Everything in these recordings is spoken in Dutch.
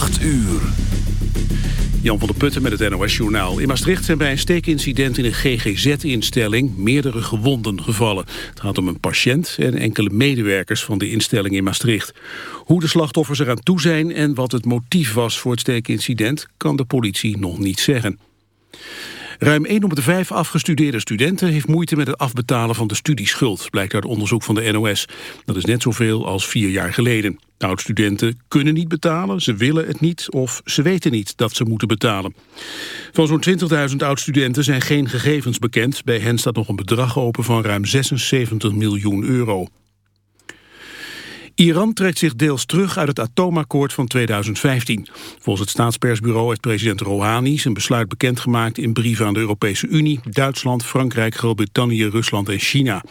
8 uur. Jan van der Putten met het NOS-journaal. In Maastricht zijn bij een steekincident in een GGZ-instelling meerdere gewonden gevallen. Het gaat om een patiënt en enkele medewerkers van de instelling in Maastricht. Hoe de slachtoffers eraan toe zijn en wat het motief was voor het steekincident... kan de politie nog niet zeggen. Ruim 1 op de 5 afgestudeerde studenten heeft moeite met het afbetalen van de studieschuld, blijkt uit onderzoek van de NOS. Dat is net zoveel als vier jaar geleden. Oud-studenten kunnen niet betalen, ze willen het niet of ze weten niet dat ze moeten betalen. Van zo'n 20.000 oud-studenten zijn geen gegevens bekend. Bij hen staat nog een bedrag open van ruim 76 miljoen euro. Iran trekt zich deels terug uit het atoomakkoord van 2015. Volgens het staatspersbureau heeft president Rouhani zijn besluit bekendgemaakt in brieven aan de Europese Unie, Duitsland, Frankrijk, Groot-Brittannië, Rusland en China.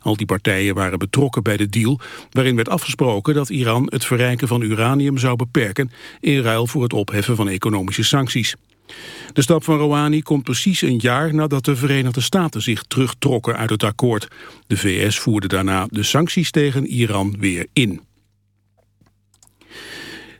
Al die partijen waren betrokken bij de deal, waarin werd afgesproken dat Iran het verrijken van uranium zou beperken in ruil voor het opheffen van economische sancties. De stap van Rouhani komt precies een jaar nadat de Verenigde Staten zich terugtrokken uit het akkoord. De VS voerde daarna de sancties tegen Iran weer in.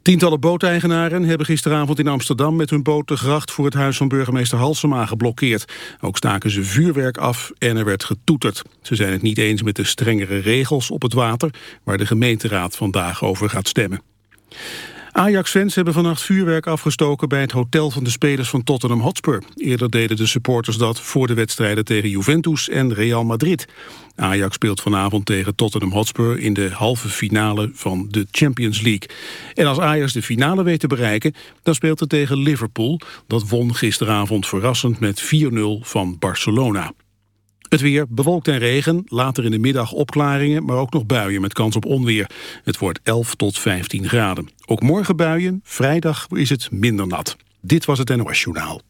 Tientallen booteigenaren hebben gisteravond in Amsterdam met hun boot de gracht voor het huis van burgemeester Halsema geblokkeerd. Ook staken ze vuurwerk af en er werd getoeterd. Ze zijn het niet eens met de strengere regels op het water waar de gemeenteraad vandaag over gaat stemmen. Ajax-fans hebben vannacht vuurwerk afgestoken bij het hotel van de spelers van Tottenham Hotspur. Eerder deden de supporters dat voor de wedstrijden tegen Juventus en Real Madrid. Ajax speelt vanavond tegen Tottenham Hotspur in de halve finale van de Champions League. En als Ajax de finale weet te bereiken, dan speelt het tegen Liverpool. Dat won gisteravond verrassend met 4-0 van Barcelona. Het weer bewolkt en regen, later in de middag opklaringen, maar ook nog buien met kans op onweer. Het wordt 11 tot 15 graden. Ook morgen buien, vrijdag is het minder nat. Dit was het NOS Journaal.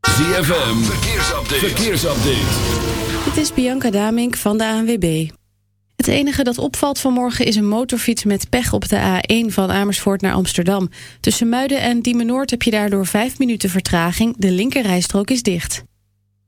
ZFM, verkeersupdate. verkeersupdate. Het is Bianca Damink van de ANWB. Het enige dat opvalt vanmorgen is een motorfiets met pech op de A1 van Amersfoort naar Amsterdam. Tussen Muiden en Diemen Noord heb je daardoor 5 minuten vertraging. De linkerrijstrook is dicht.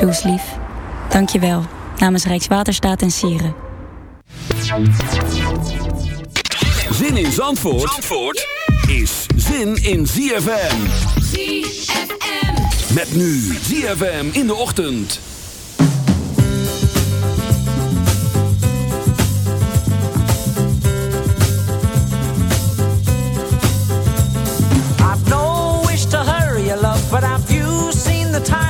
Doe eens lief. Dank je wel. Namens Rijkswaterstaat en Sieren. Zin in Zandvoort, Zandvoort is zin in ZFM. ZFM. Met nu ZFM in de ochtend. I've no wish to hurry you love, but have you seen the time?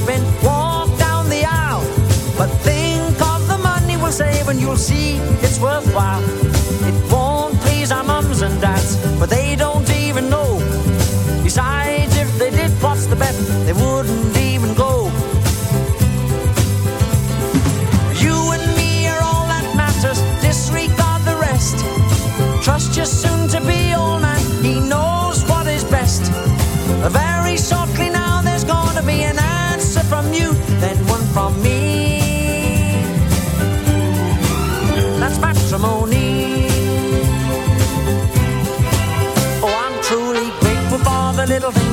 husband walk down the aisle. But think of the money we'll save and you'll see it's worthwhile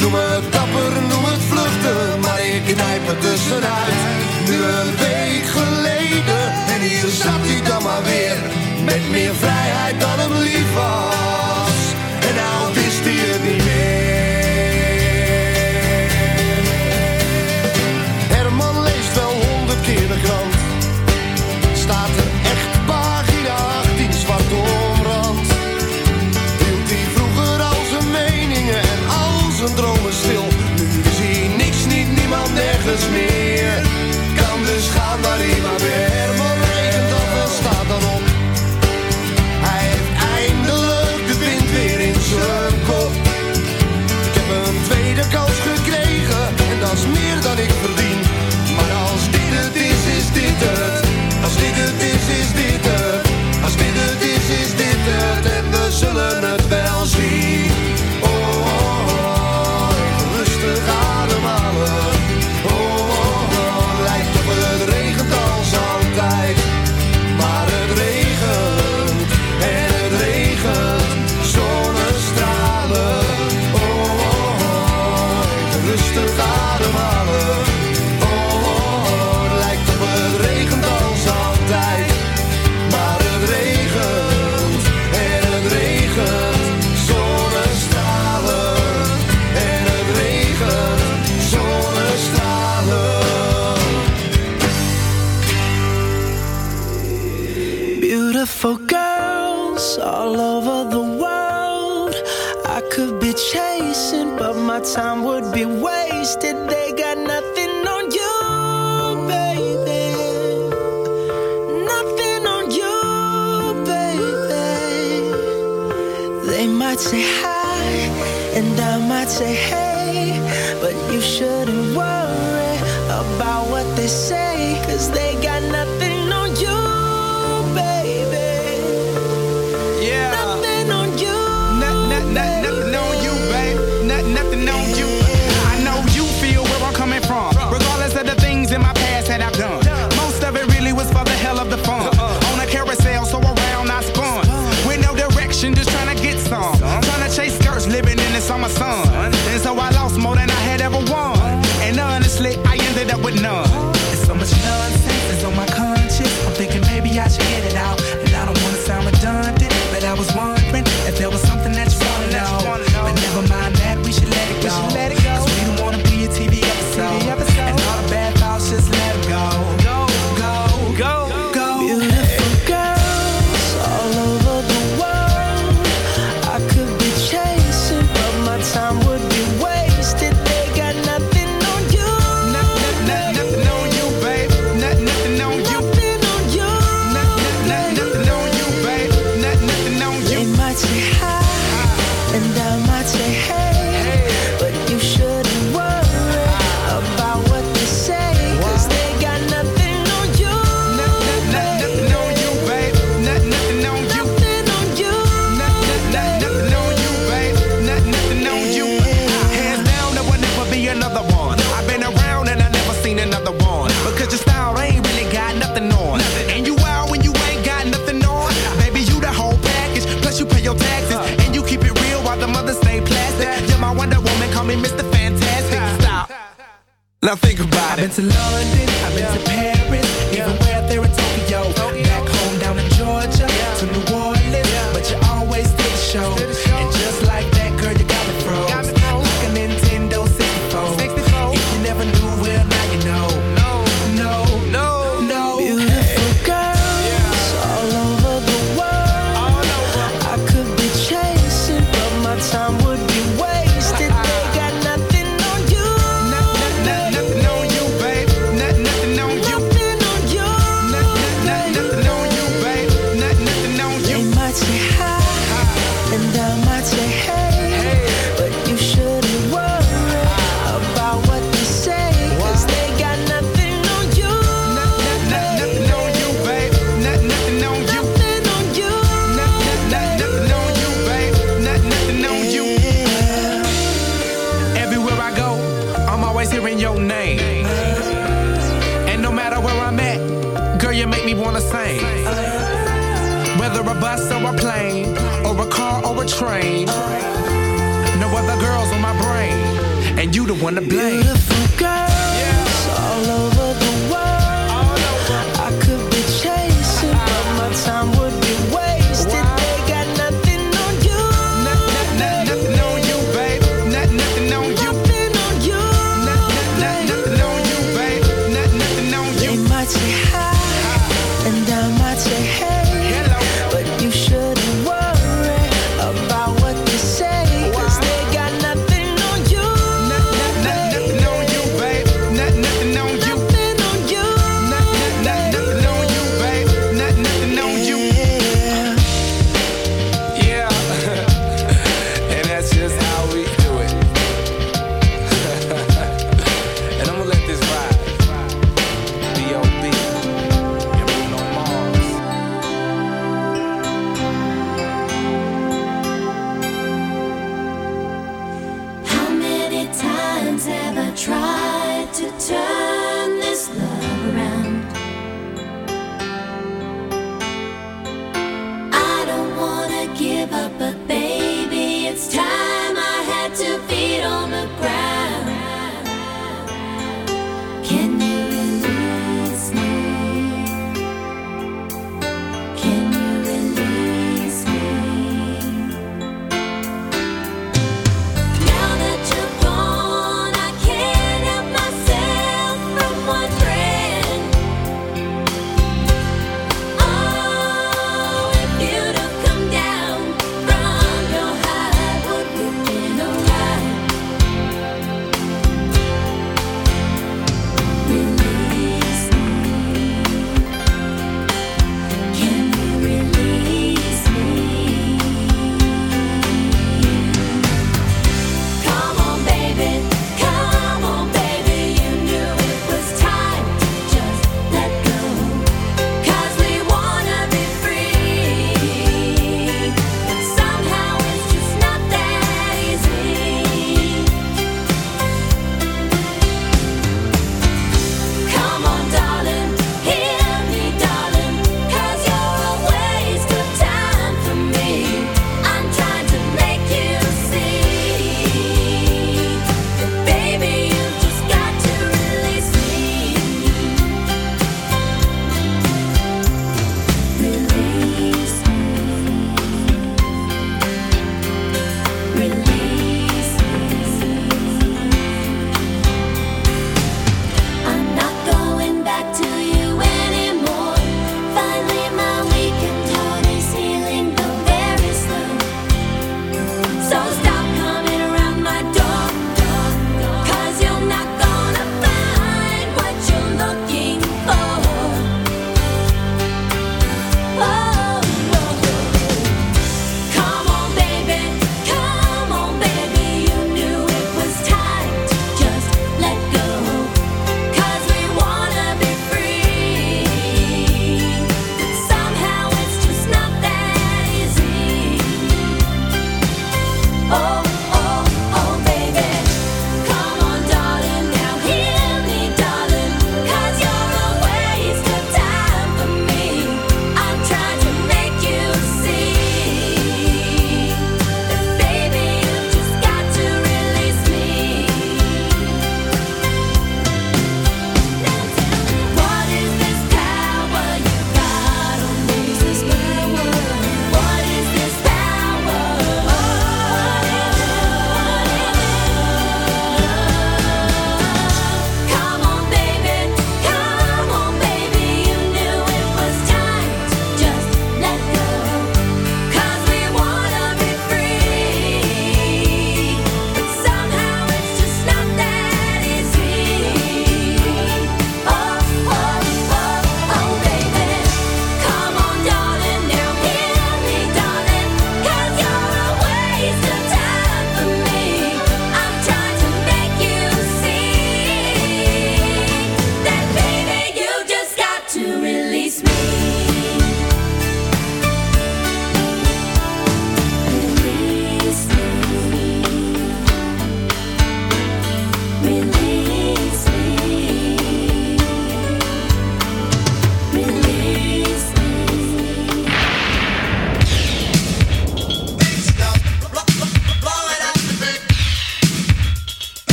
Noem het dapper, noem het vluchten, maar ik knijp het tussenuit. Say hey,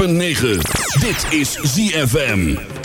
106.9. Dit is ZFM.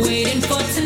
waiting for tonight.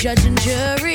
judge and jury?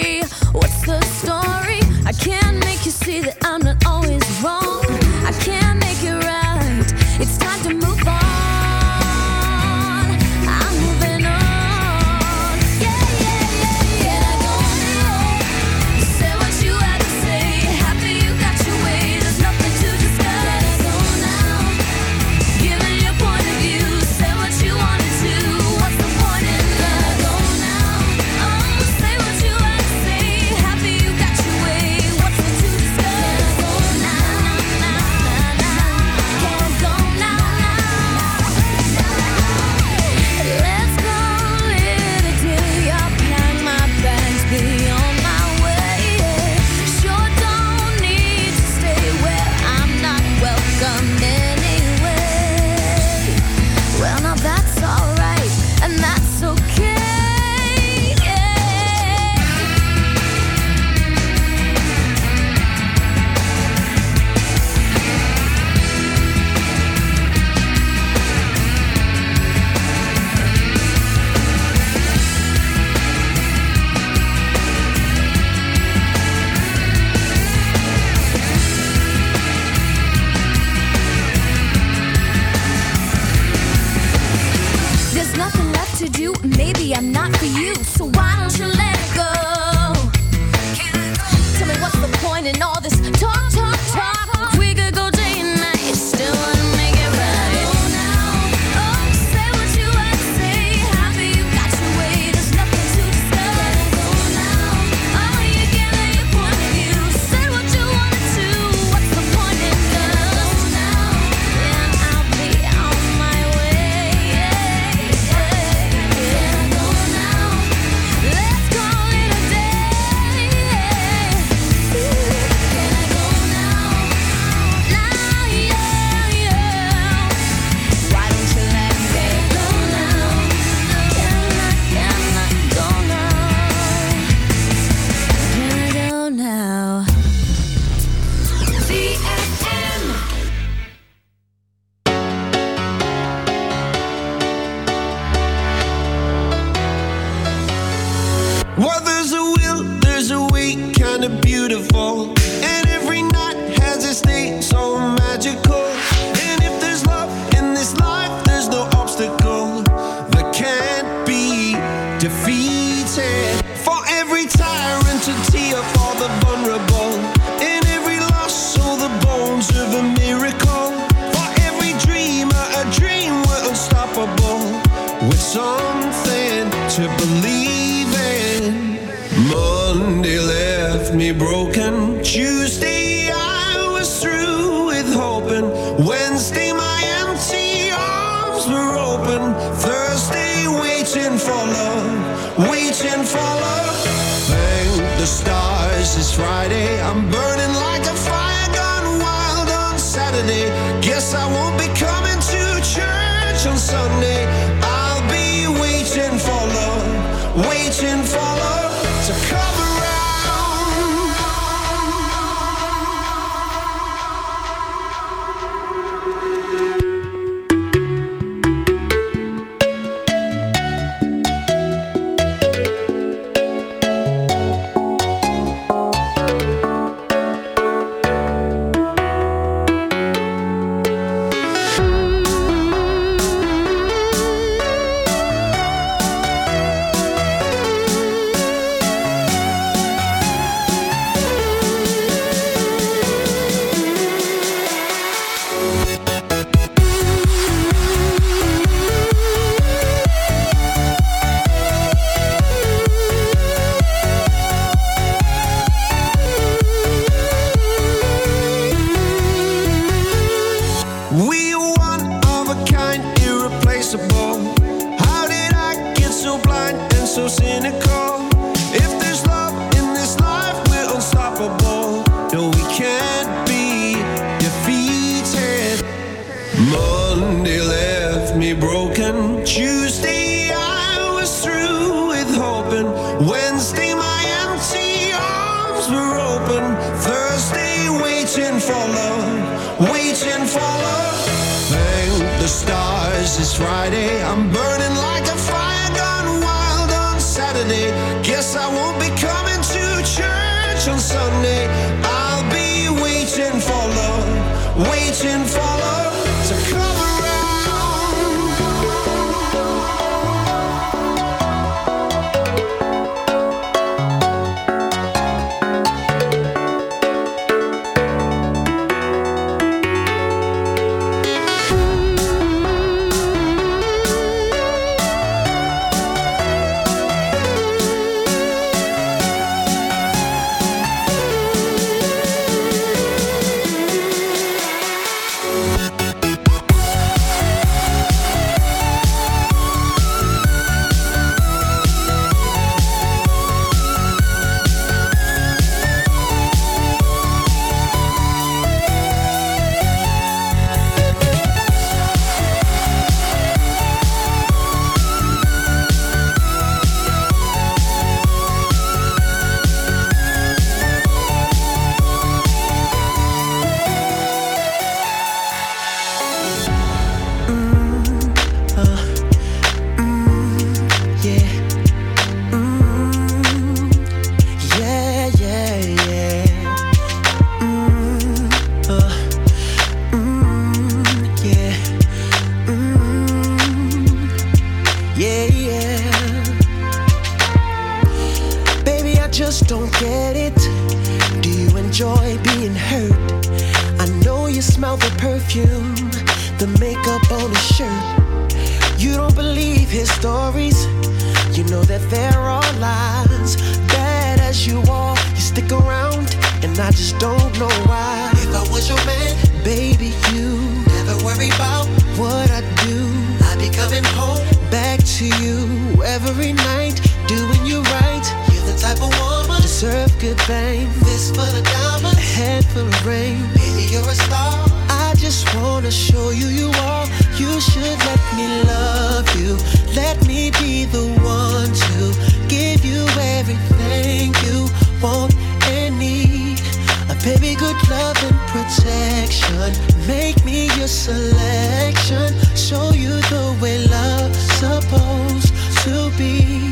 protection. Make me your selection. Show you the way love's supposed to be.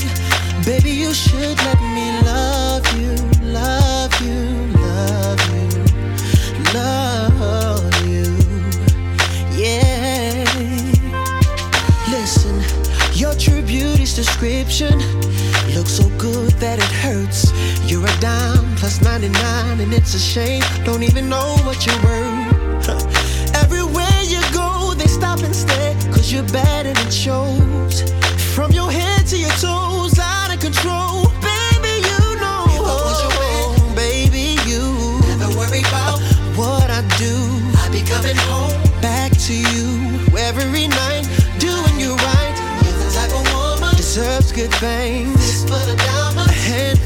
Baby, you should let me love you, love you, love you, love you. Yeah. Listen, your true beauty's description looks so good that it hurts. You're a dime 99 and it's a shame. Don't even know what you're worth. Everywhere you go, they stop and stare, cause you're bad and it shows. From your head to your toes, out of control. Baby, you know. I want you home, oh, baby, you. Never worry about what I do. I'll be coming home. Back to you every night, doing you right. You're the type of woman deserves good things